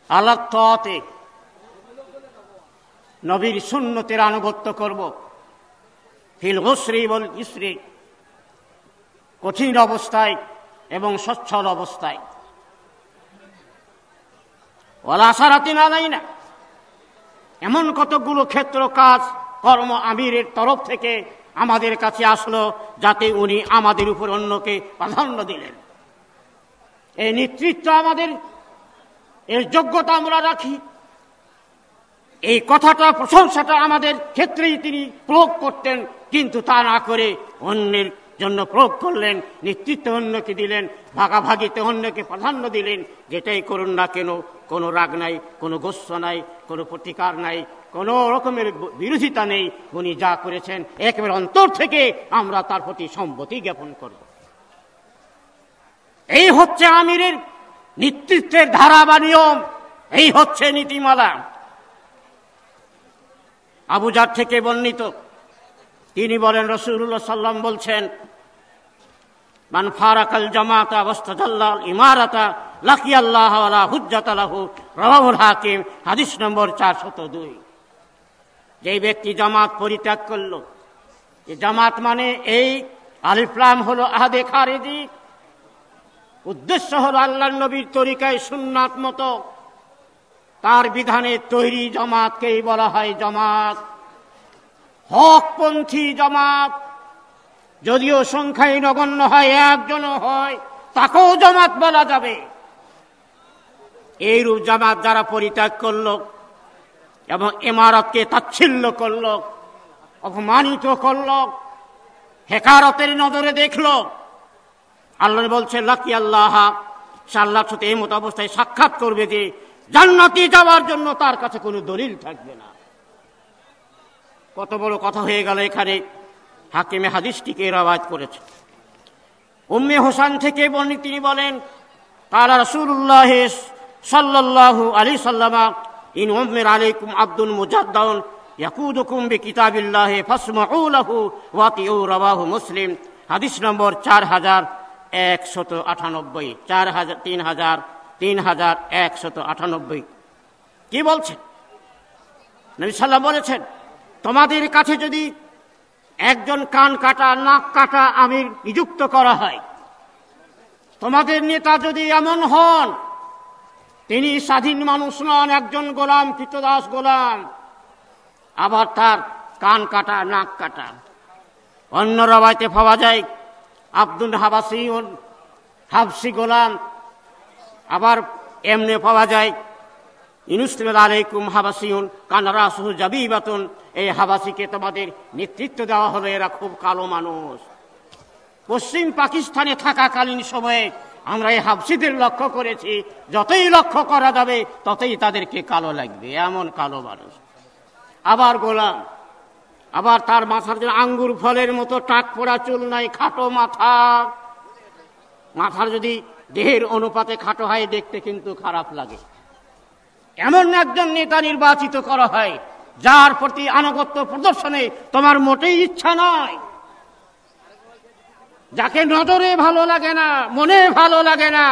আলাত্তে নবীর শূন্যতের আনুগত্য করব। ফিল হোসরি বল ইসরি, কঠিন অবস্থায় এবং সচ্ছল অবস্থায়। ওলা আশারাতি না নাই না এমন কতগুলো ক্ষেত্র, কাজ, কর্ম আমিরের তরফ থেকে আমাদের কাছে আসলো যাতে উনি আমাদের উপর অন্যকে প্রাধান্য দিলেন। এই নেতৃত্ব আমাদের, এর যোগ্যতা আমরা রাখি। এই কথাটা, প্রশংসাটা আমাদের ক্ষেত্রেই তিনি প্রয়োগ করতেন, কিন্তু তা না করে অন্যের জন্য প্রয়োগ করলেন, নেতৃত্ব অন্যকে দিলেন, ভাগাভাগিতে অন্যকে প্রাধান্য দিলেন। যেটাই করুন না কেন, কোনো রাগ নাই, কোনো গোস্ব নাই, কোনো প্রতিকার নাই, কোনো রকমের বিরোধিতা নেই। উনি যা করেছেন, একেবারে অন্তর থেকে আমরা তার প্রতি সম্মতি জ্ঞাপন করব। এই হচ্ছে আমিরের নেতৃত্বের ধারা বা নিয়ম। এই হচ্ছে নীতিমালা। আবুজার থেকে বর্ণিত। তিনি বলেন, রসুল্লাহ সাল্লাম বলছেন মান ফারাকাল জামাতা অবস্থাল্লাল ইমারাতা লাকি আল্লাহ হুজ্জাত আলাহু রবাবুল হাকিম, হাদিস নম্বর চারশত দুই। যেই ব্যক্তি জামাত পরিত্যাগ করল, যে জামাত মানে এই আলিফলাম হলো আহাদে খারেজি, উদ্দেশ্য হল আল্লাহ নবীর তরিকায় সুন্নাত মতো। তার বিধানে তৈরি জামাতকেই বলা হয় জামাত। হকপন্থী জামাত। যদিও সংখ্যায় নগণ্য হয়, একজনও হয়, তাকেও জামাত বলা যাবে। এইরূপ জামাত যারা পরিত্যাগ করল এবং ইমারতকে তাচ্ছিল্য করল, অপমানিত করল, হেকারতের নজরে দেখল, আল্লাহ বলছে, লাকি আল্লাহ, সাল্লাহ সাথে এই মতো অবস্থায় সাক্ষাৎ করবে যে, জান্নাতি যাওয়ার জন্য তার কাছে কোনো দলিল থাকবে না। কত বড় কথা হয়ে গেল এখানে। হাকিমে হাদিসটিকে রাবাজ করেছে। উম্মে হোসান থেকে বর্ণিত তিনি বলেন, কালা রসুল্লাহ সাল্লাল্লাহু আলী সাল্লামা, ইন উম্মের আলাইকুম আব্দুল মুজাদ্দাউন, ইয়াকুদুকুম বি কিতাবিল্লাহি ফাসমাউ লাহু ওয়াতিউ রাওয়াহু মুসলিম। হাদিস নম্বর চার হাজার একশত আটানব্বই, চার হাজার, তিন হাজার তিন হাজার একশত আটানব্বই। কি বলছেন? নবী সাল্লাম বলেছেন, তোমাদের কাছে যদি একজন কান কাটা, নাক কাটা আমির নিযুক্ত করা হয়। তোমাদের নেতা যদি এমন হন, তিনি স্বাধীন মানুষ নন, একজন গোলাম, কৃতদাস গোলাম, আবার তার কান কাটা, নাক কাটা। অন্য রবাইতে পাওয়া যায়, আব্দুল হাবাসি হাবসি গোলাম, আবার এমনি পাওয়া যায় ইনুস্তিমেল আলাইকুম হাবাসিউন কানারা সুহ জাবিবাতুন। এই হাবাসিকে তোমাদের নেতৃত্ব দেওয়া হলো, এরা খুব কালো মানুষ। পশ্চিম পাকিস্তানে থাকাকালীন সময়ে আমরা এই হাফসিদের লক্ষ্য করেছি, যতই লক্ষ্য করা যাবে, ততই তাদেরকে কালো লাগবে, এমন কালো মানুষ। আবার গোলাম, আবার তার মাথার জন্য আঙ্গুর ফলের মতো টাক পড়া চুল নাই, খাটো মাথা। মাথার যদি দেহের অনুপাতে খাটো হয়, দেখতে কিন্তু খারাপ লাগে। এমন একজন নেতা নির্বাচিত করা হয়, যার প্রতি আনুগত্য প্রদর্শনে তোমার মোটেই ইচ্ছা নয় যাকে নজরে ভালো লাগে না, মনে ভালো লাগে না,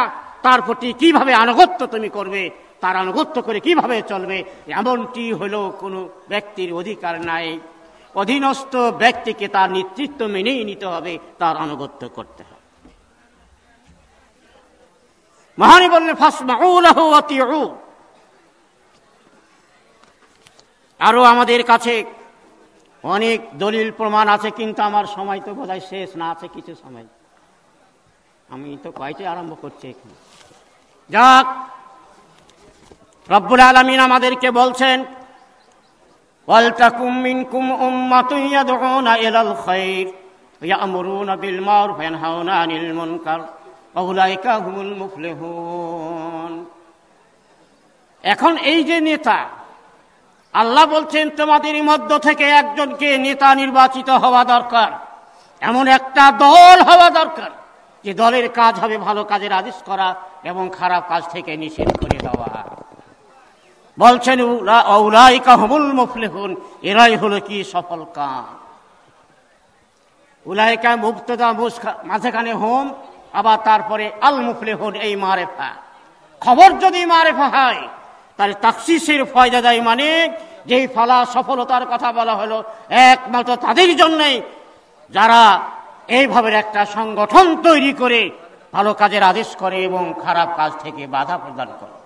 তার প্রতি কীভাবে আনুগত্য তুমি করবে, তার আনুগত্য করে কীভাবে চলবে, এমনটি হলো কোনো ব্যক্তির অধিকার নাই। অধীনস্থ ব্যক্তিকে তার নেতৃত্ব মেনেই নিতে হবে, তার আনুগত্য করতে হবে। মহানি বললেন আরও আমাদের কাছে অনেক দলিল প্রমাণ আছে, কিন্তু আমার সময় তো বোধহয় শেষ না, আছে কিছু সময়। আমি তো কয়টি আরম্ভ করছি এখানে। যাক, রব্বুল আলমিন আমাদেরকে বলছেন এখন এই যে নেতা আল্লাহ বলছেন, তোমাদের মধ্য থেকে একজনকে নেতা নির্বাচিত হওয়া দরকার। এমন একটা দল হওয়া দরকার, যে দলের কাজ হবে ভালো কাজের আদেশ করা এবং খারাপ কাজ থেকে নিষেধ করে দেওয়া। বলছেন মুফলেহুন, এরাই হলো কি সফল কাম? উলাইকা মুক্তদা মাঝেখানে হোম, আবার তারপরে আল মুফলেহুন এই মারেফা। খবর যদি মারেফা হয় তাহলে তাকসিসের ফয়দা দেয় মানে যেই ফলা সফলতার কথা বলা হলো, একমাত্র তাদের জন্যই যারা এইভাবে একটা সংগঠন তৈরি করে ভালো কাজের আদেশ করে এবং খারাপ কাজ থেকে বাধা প্রদান করে।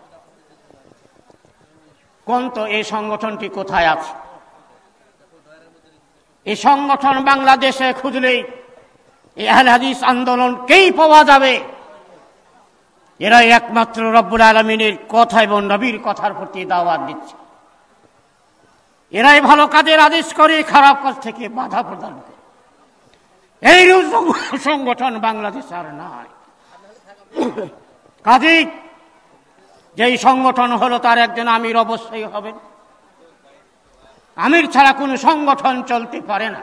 কোন তো এই সংগঠনটি কোথায় আছে? এই সংগঠন বাংলাদেশে খুঁজলেই এই হাদিস আন্দোলনকেই পাওয়া যাবে। এরাই একমাত্র রব্বুল আলমিনের কথা এবং নবীর কথার প্রতি দাওয়াত দিচ্ছে। এরাই ভালো কাজের আদেশ করে, খারাপ কাজ থেকে বাধা প্রদান করে। এই সংগঠন বাংলাদেশ আর নাই কাজী যেই সংগঠন হলো, তার একজন আমির অবশ্যই হবেন। আমির ছাড়া কোনো সংগঠন চলতে পারে না।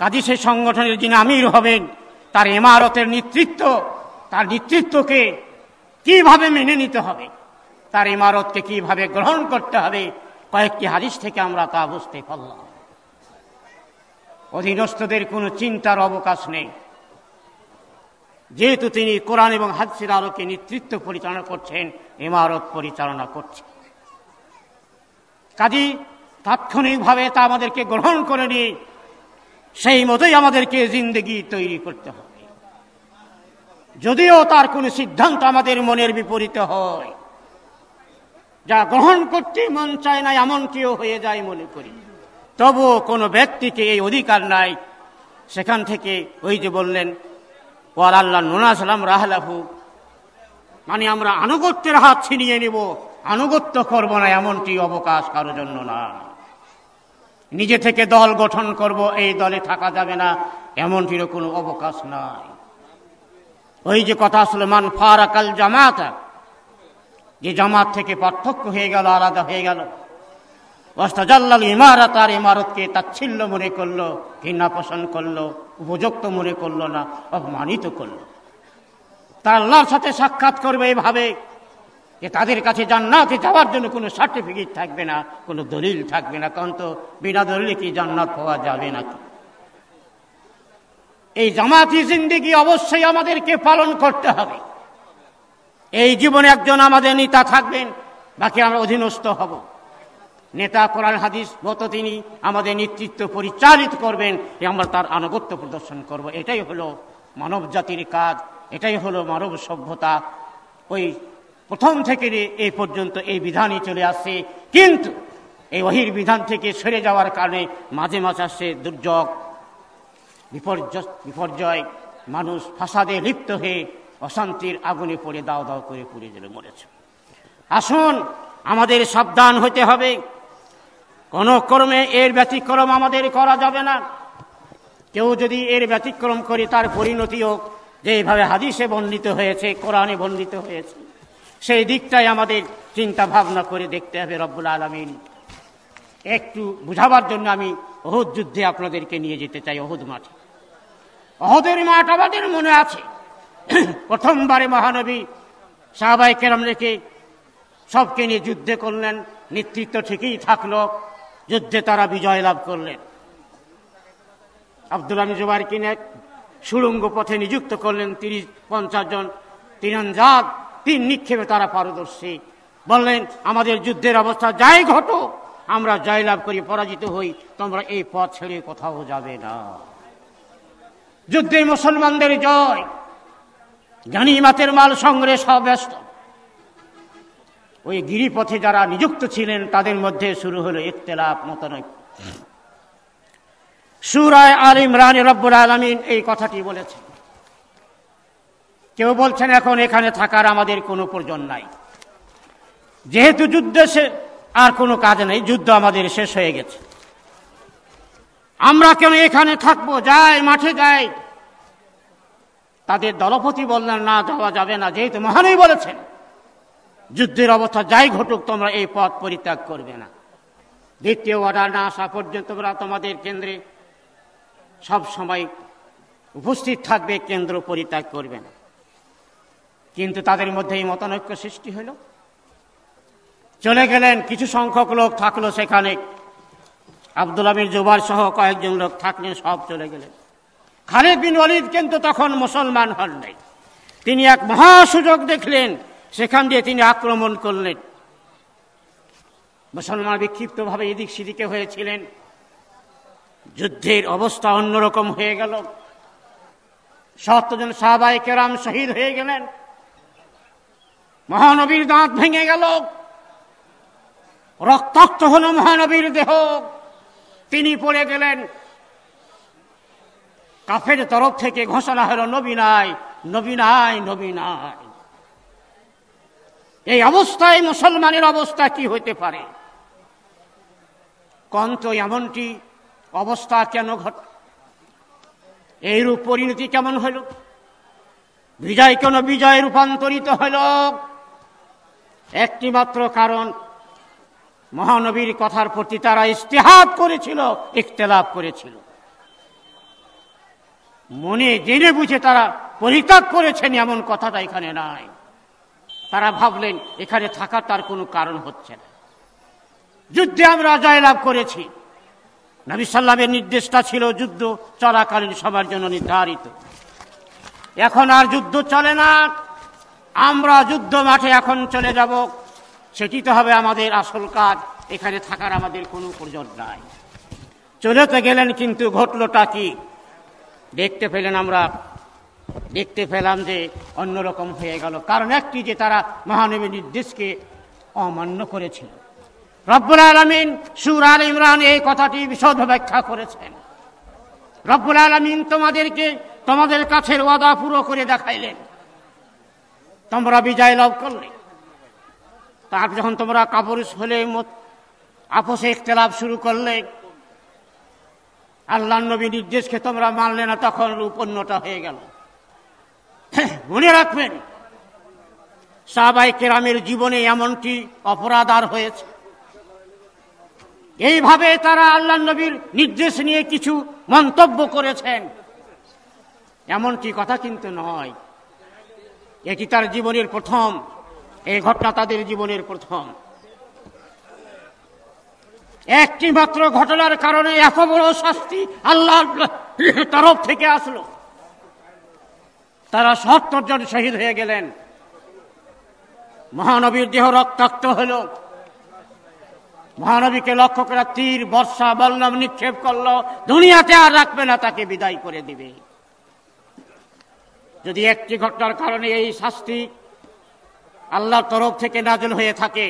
কাজী সেই সংগঠনের যিনি আমির হবেন, তার ইমারতের নেতৃত্ব তার নেতৃত্বকে কীভাবে মেনে নিতে হবে? তার ইমারতকে কীভাবে গ্রহণ করতে হবে? কয়েকটি হাদিস থেকে আমরা তা বুঝতে পারলাম। অধীনস্থদের কোনো চিন্তার অবকাশ নেই। যেহেতু তিনি কোরআন এবং হাদিসের আলোকে নেতৃত্ব পরিচালনা করছেন, ইমারত পরিচালনা করছেন কাজী, তাৎক্ষণিকভাবে তা আমাদেরকে গ্রহণ করে নিয়ে সেই মতোই আমাদেরকে জিন্দগি তৈরি করতে হবে। যদিও তার কোনো সিদ্ধান্ত আমাদের মনের বিপরীতে হয়। যা গ্রহণ করতে মন চায় না, এমনটিও হয়ে যায় মনে করি। তবুও কোনো ব্যক্তিকে এই অধিকার নাই। সেখান থেকে ওই যে বললেন ওয়ার আল্লাহ নুনা সালাম রাহলাহু। মানে আমরা আনুগত্যের হাত ছিনিয়ে নিব। আনুগত্য করব না, এমনটি অবকাশ কারও জন্য না। নিজে থেকে দল গঠন করব, এই দলে থাকা যাবে না, এমনটিরও কোনো অবকাশ নাই। ওই যে কথা আসলে মান ফারাকাল জামাত। যে জামাত থেকে পার্থক্য হয়ে গেল, আলাদা হয়ে গেল। অস্তাজাল্লাল ইমারত, আর ইমারতকে তাচ্ছিল্য মনে করল, ঘৃণা পোষণ করল, উপযুক্ত মনে করল না, অপমানিত করল। তার আল্লাহর সাথে সাক্ষাৎ করবে এভাবে যে তাদের কাছে জান্নাতে যাওয়ার জন্য কোনো সার্টিফিকেট থাকবে না, কোনো দলিল থাকবে না, কারণ তো বিনা দলিলে কি জান্নাত পাওয়া যাবে নাকি? এই জামাতি জিন্দিগি অবশ্যই আমাদেরকে পালন করতে হবে। এই জীবনে একজন আমাদের নেতা থাকবেন বাকি আমরা অধীনস্থ হব। নেতা কোরআন হাদিস মত তিনি আমাদের নেতৃত্ব পরিচালিত করবেন আমরা তার আনুগত্য প্রদর্শন করব। এটাই হলো মানব জাতির কাজ, এটাই হলো মানব সভ্যতা। ওই প্রথম থেকে এই পর্যন্ত এই বিধানই চলে আসছে। কিন্তু এই অহির বিধান থেকে সরে যাওয়ার কারণে মাঝে মাঝে আসছে দুর্যোগ বিপর্যয়, মানুষ ফাসাদে লিপ্ত হয়ে অশান্তির আগুনে পড়ে দাও দাও করে পুড়ে জেলে মরেছে। আসুন, আমাদের সাবধান হতে হবে। কোন কর্মে এর ব্যতিক্রম আমাদের করা যাবে না। কেউ যদি এর ব্যতিক্রম করে, তার পরিণতিও যে এইভাবে হাদিসে বর্ণিত হয়েছে, কোরআনে বর্ণিত হয়েছে, সেই দিকটাই আমাদের চিন্তা ভাবনা করে দেখতে হবে রব্বুল আলমিন। একটু বুঝাবার জন্য আমি অহুদ যুদ্ধে আপনাদেরকে নিয়ে যেতে চাই, অহুদ মাঠে। অহদের মাঠ আমাদের মনে আছে। প্রথমবারে মহানবী সাহাবাই কেরাম রেখে সবকে নিয়ে যুদ্ধে করলেন, নেতৃত্ব ঠিকই থাকল, যুদ্ধে তারা বিজয় লাভ করলেন। আব্দুল আমি জুবার কিনে সুড়ঙ্গ পথে নিযুক্ত করলেন তিরিশ, পঞ্চাশ জন তীরঞ্জাদ তিন নিক্ষেপে তারা পারদর্শী। বললেন, আমাদের যুদ্ধের অবস্থা যাই ঘটো আমরা জয়লাভ করি, পরাজিত হই, তোমরা এই পথ ছেড়ে কোথাও যাবে না। যুদ্ধে মুসলমানদের জয়। মাতের মাল সংগ্রহে সব ব্যস্ত। ওই গিরিপথে যারা নিযুক্ত ছিলেন, তাদের মধ্যে শুরু হলো ইখতলাফ, মতনৈক্য। সুরায় আল ইমরান রব্বুল আলমিন এই কথাটি বলেছেন। কেউ বলছেন, এখন এখানে থাকার আমাদের কোনো প্রয়োজন নাই। যেহেতু যুদ্ধ আর কোনো কাজ নেই, যুদ্ধ আমাদের শেষ হয়ে গেছে। আমরা কেন এখানে থাকব? যাই, মাঠে যাই। তাদের দলপতি বললেন, না, যাওয়া যাবে না। যেহেতু মহানই বলেছেন, যুদ্ধের অবস্থা যাই ঘটুক, তোমরা এই পথ পরিত্যাগ করবে না। দ্বিতীয় অর্ডার না আসা পর্যন্ত তোমরা তোমাদের কেন্দ্রে সব সময় উপস্থিত থাকবে, কেন্দ্র পরিত্যাগ করবে না। কিন্তু তাদের মধ্যে এই মতানৈক্য সৃষ্টি হলো। চলে গেলেন, কিছু সংখ্যক লোক থাকল সেখানে। আব্দুল আমির জোবার সহ কয়েকজন লোক থাকলেন সব চলে গেলেন। খালেদ বিন ওয়ালিদ কিন্তু তখন মুসলমান হন নাই। তিনি এক মহা সুযোগ দেখলেন, সেখান দিয়ে তিনি আক্রমণ করলেন। মুসলমান বিক্ষিপ্তভাবে এদিক সেদিকে হয়েছিলেন। যুদ্ধের অবস্থা অন্যরকম হয়ে গেল। সত্যজন সাহাবাই কেরাম শহীদ হয়ে গেলেন। মহানবীর দাঁত ভেঙে গেল। রক্তাক্ত হল মহানবীর দেহ। তিনি পড়ে গেলেন, কাফের তরফ থেকে ঘোষণা হল, নবী নাই নবী নাই নবী নাই। এই অবস্থায় মুসলমানের অবস্থা কি হইতে পারে? কন্ত এমনটি অবস্থা কেন ঘট, এইরূপ পরিণতি কেমন হইল? বিজয় কেন বিজয় রূপান্তরিত হইল। একটি মাত্র কারণ মহানবীর কথার প্রতি তারা ইস্তেহাত করেছিল, ইখতলাফ করেছিল। মনে জেনে বুঝে তারা পরিত্যাগ করেছেন, এমন কথাটা এখানে নাই। তারা ভাবলেন, এখানে থাকার তার কোনো কারণ হচ্ছে না। যুদ্ধে আমরা জয়লাভ করেছি। নবী সাল্লামের নির্দেশটা ছিল যুদ্ধ চলাকালীন সবার জন্য নির্ধারিত। এখন আর যুদ্ধ চলে না। আমরা যুদ্ধ মাঠে এখন চলে যাব। সেটি তো হবে আমাদের আসল কাজ। এখানে থাকার আমাদের কোনো প্রয়োজন নাই। চলে তো গেলেন, কিন্তু ঘটলটা কি? দেখতে পেলেন আমরা, দেখতে পেলাম যে অন্যরকম হয়ে গেল। কারণ একটি যে তারা মহানবী নির্দেশকে অমান্য করেছিল। রব্বুল আলমিন সুর আল ইমরান এই কথাটি বিশদ ব্যাখ্যা করেছেন। রব্বুল আলমিন তোমাদেরকে, তোমাদের কাছের ওয়াদা পুরো করে দেখাইলেন। তোমরা বিজয় লাভ করলে। তার যখন তোমরা কাপড় হলে আপোষে ইখতলাফ শুরু করলে, আল্লাহ নবী নির্দেশকে তোমরা মানলে না, তখন রূপন্নটা হয়ে গেল। মনে রাখবেন সাহাবাই কেরামের জীবনে এমনটি অপরাধ আর হয়েছে। এইভাবে তারা আল্লাহ নবীর নির্দেশ নিয়ে কিছু মন্তব্য করেছেন। এমনটি কথা কিন্তু নয়। এটি তার জীবনের প্রথম এই ঘটনা তাদের জীবনের প্রথম। একটি মাত্র ঘটনার কারণে এত বড় শাস্তি আল্লাহ তরফ থেকে আসলো। তারা সত্তর জন শহীদ হয়ে গেলেন। মহানবীর দেহ রক্তাক্ত হল। মহানবীকে লক্ষ্য করে তীর, বর্ষা, বল্লম নিক্ষেপ করল। দুনিয়াতে আর রাখবে না, তাকে বিদায় করে দিবে। যদি একটি ঘটনার কারণে এই শাস্তি আল্লাহর তরফ থেকে নাজল হয়ে থাকে।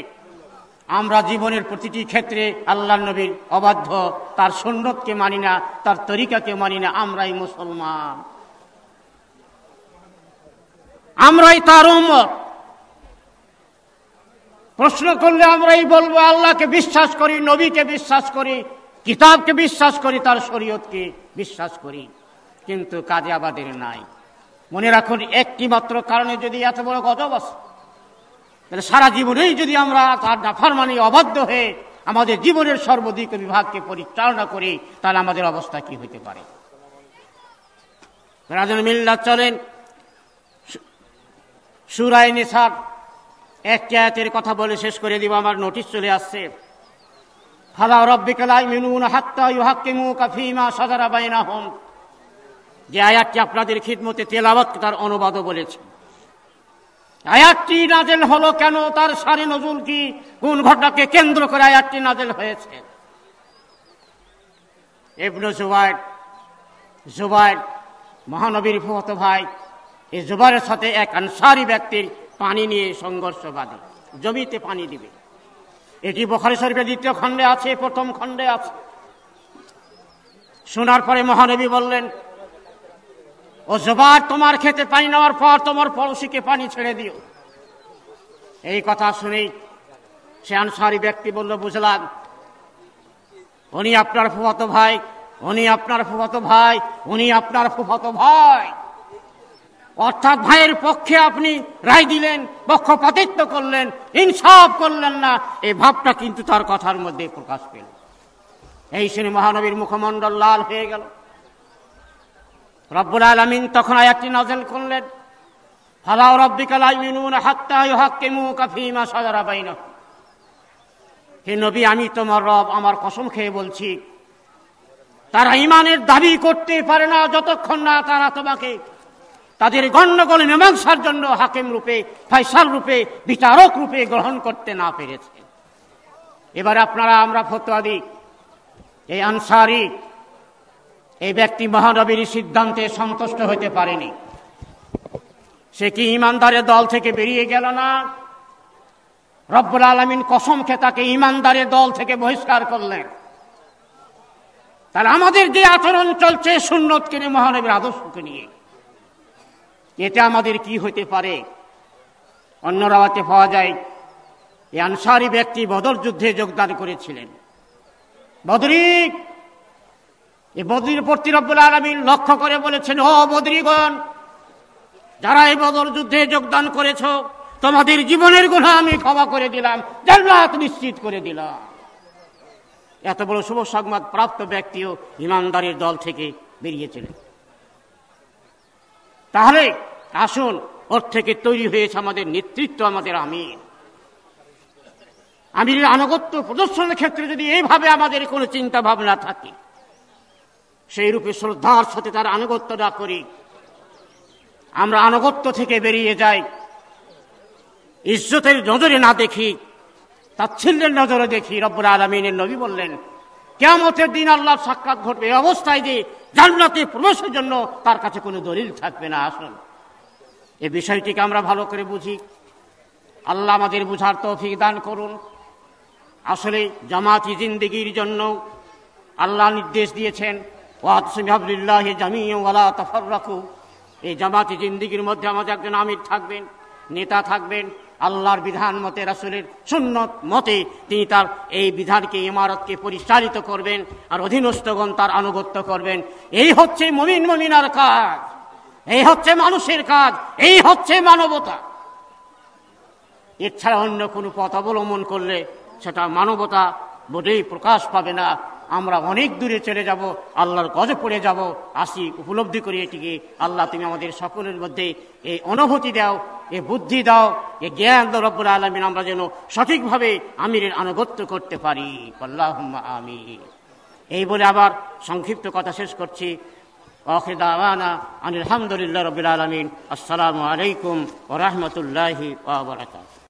আমরা জীবনের প্রতিটি ক্ষেত্রে আল্লাহ নবীর অবাধ্য, তার সন্ন্যতকে মানি না, তার তরিকাকে মানি না, আমরাই মুসলমান। আমরাই তার প্রশ্ন করলে আমরাই বলব, আল্লাহকে বিশ্বাস করি, নবীকে বিশ্বাস করি, কিতাবকে বিশ্বাস করি, তার শরীয়তকে বিশ্বাস করি। কিন্তু কাজে আবাদের নাই। মনে রাখুন একটি মাত্র কারণে যদি এত বড় গজব আছে তাহলে সারা জীবনেই যদি আমরা তার নাফারমানি অবাধ্য হয়ে আমাদের জীবনের সর্বদিক বিভাগকে পরিচালনা করি, তাহলে আমাদের অবস্থা কি হতে পারে? মিল্লা চলেন। সুরাই নিসার এক আয়াতের কথা বলে শেষ করে দিব, আমার নোটিশ চলে আসছে। ফালা রব্বিকালাই মিনুন হাত্তা ইউহাক্কিমু কাফিমা সাদারা বাইনাহুম। যে আয়াতটি আপনাদের খিদমতে তেলাওয়াত তার অনুবাদও বলেছে। আয়াতটি নাজেল হলো কেন? তার সারি নজুল কি? কোন ঘটনাকে কেন্দ্র করে আয়াতটি নাজেল হয়েছে? এবনু জুবাইর জুবাইর মহানবীর ফুহত ভাই, এই জুবাইরের সাথে এক আনসারি ব্যক্তির পানি নিয়ে সংঘর্ষ বাঁধে। জমিতে পানি দিবে। এটি বখারি শরীফের দ্বিতীয় খণ্ডে আছে, প্রথম খণ্ডে আছে। শোনার পরে মহানবী বললেন ও জবার তোমার খেতে পানি নেওয়ার পর তোমার পড়োশিকে পানি ছেড়ে দিও। এই কথা শুনেই সে আনসারি ব্যক্তি বলল, বুঝলাম। উনি আপনার ফুফাতো ভাই, উনি আপনার ফুফাতো ভাই, উনি আপনার ফুফাতো ভাই। অর্থাৎ ভাইয়ের পক্ষে আপনি রায় দিলেন, পক্ষপাতিত্ব করলেন, ইনসাফ করলেন না এই ভাবটা কিন্তু তার কথার মধ্যে প্রকাশ পেল। এই শুনে মহানবীর মুখমণ্ডল লাল হয়ে গেল। রব্বুল আলমিন তখন আয়াতটি নাজেল করলেন ফালাও রব্বিকাল আইমিনুন হাত্তা ইউহাক্কিমু কাফিমা সাজারা বাইনা হে নবী, আমি তোমার রব, আমার কসম খেয়ে বলছি, তারা ইমানের দাবি করতে পারে না যতক্ষণ না তারা তোমাকে তাদের গণ্ডগোল মীমাংসার জন্য হাকিম রূপে ফাইসাল রূপে, বিচারক রূপে গ্রহণ করতে না পেরেছে। এবার আপনারা, আমরা ফতোয়া দিই, এই আনসারি এই ব্যক্তি মহানবীর সিদ্ধান্তে সন্তুষ্ট হতে পারেনি। সে কি ইমানদারের দল থেকে বেরিয়ে গেল না? রব্বুল আলমিন কসমকে তাকে ইমানদারের দল থেকে বহিষ্কার করলেন। তাহলে আমাদের যে আচরণ চলছে সুন্নতকে নিয়ে মহানবীর আদর্শকে নিয়ে এটা আমাদের কি হতে পারে? অন্য রাওয়াতে পাওয়া যায়, এই আনসারি ব্যক্তি বদর যুদ্ধে যোগদান করেছিলেন। বদরিক! এই বদরির প্রতি রব্বুল লক্ষ্য করে বলেছেন, ও বদরিগণ, যারা এই বদর যুদ্ধে যোগদান করেছ, তোমাদের জীবনের গুণা আমি ক্ষমা করে দিলাম নিশ্চিত করে দিলাম। এত বড় শুভ সংবাদ প্রাপ্ত ব্যক্তিও ইমানদারের দল থেকে বেরিয়েছিলেন। তাহলে আসুন, ওর থেকে তৈরি হয়েছে আমাদের নেতৃত্ব, আমাদের আমির। আমিরের আনুগত্য প্রদর্শনের ক্ষেত্রে যদি এইভাবে আমাদের কোনো চিন্তা ভাবনা থাকে সেই রূপে শ্রদ্ধার সাথে তার আনুগত্য না করি। আমরা আনুগত্য থেকে বেরিয়ে যাই। ইজ্জতের নজরে না দেখি তাচ্ছিল্যের নজরে দেখি। রব্বুর আলমিনের নবী বললেন কেমতের দিন আল্লাহ সাক্ষাৎ ঘটবে এই অবস্থায় যে জান্নাতে প্রবেশের জন্য তার কাছে কোনো দলিল থাকবে না। আসুন এই বিষয়টিকে আমরা ভালো করে বুঝি। আল্লাহ আমাদের বুঝার তৌফিক দান করুন। আসলে জামাতি জিন্দিগির জন্য আল্লাহ নির্দেশ দিয়েছেন। এই জামাতি জিন্দিগির মধ্যে আমাদের একজন আমির থাকবেন, নেতা থাকবেন, আল্লাহর বিধান মতে, রাসুলের সুন্নত মতে তিনি তার এই বিধানকে, ইমারতকে পরিচালিত করবেন আর অধীনস্থগণ তার আনুগত্য করবেন। এই হচ্ছে মমিন মমিনার কাজ। এই হচ্ছে মানুষের কাজ। এই হচ্ছে মানবতা। এছাড়া অন্য কোনো পথ অবলম্বন করলে সেটা মানবতা বোধেই প্রকাশ পাবে না। আমরা অনেক দূরে চলে যাব, আল্লাহর গজে পড়ে যাব আসি উপলব্ধি করি এটিকে। আল্লাহ, তুমি আমাদের সকলের মধ্যে এই অনুভূতি দাও, এ বুদ্ধি দাও, এ জ্ঞান দাও রব্বুল আলমিন, আমরা যেন সঠিকভাবে আমিরের আনুগত্য করতে পারি। আল্লাহ আমি এই বলে আবার সংক্ষিপ্ত কথা শেষ করছি। রবিল আলমিন। আসসালামু আলাইকুম ও রহমতুল্লাহি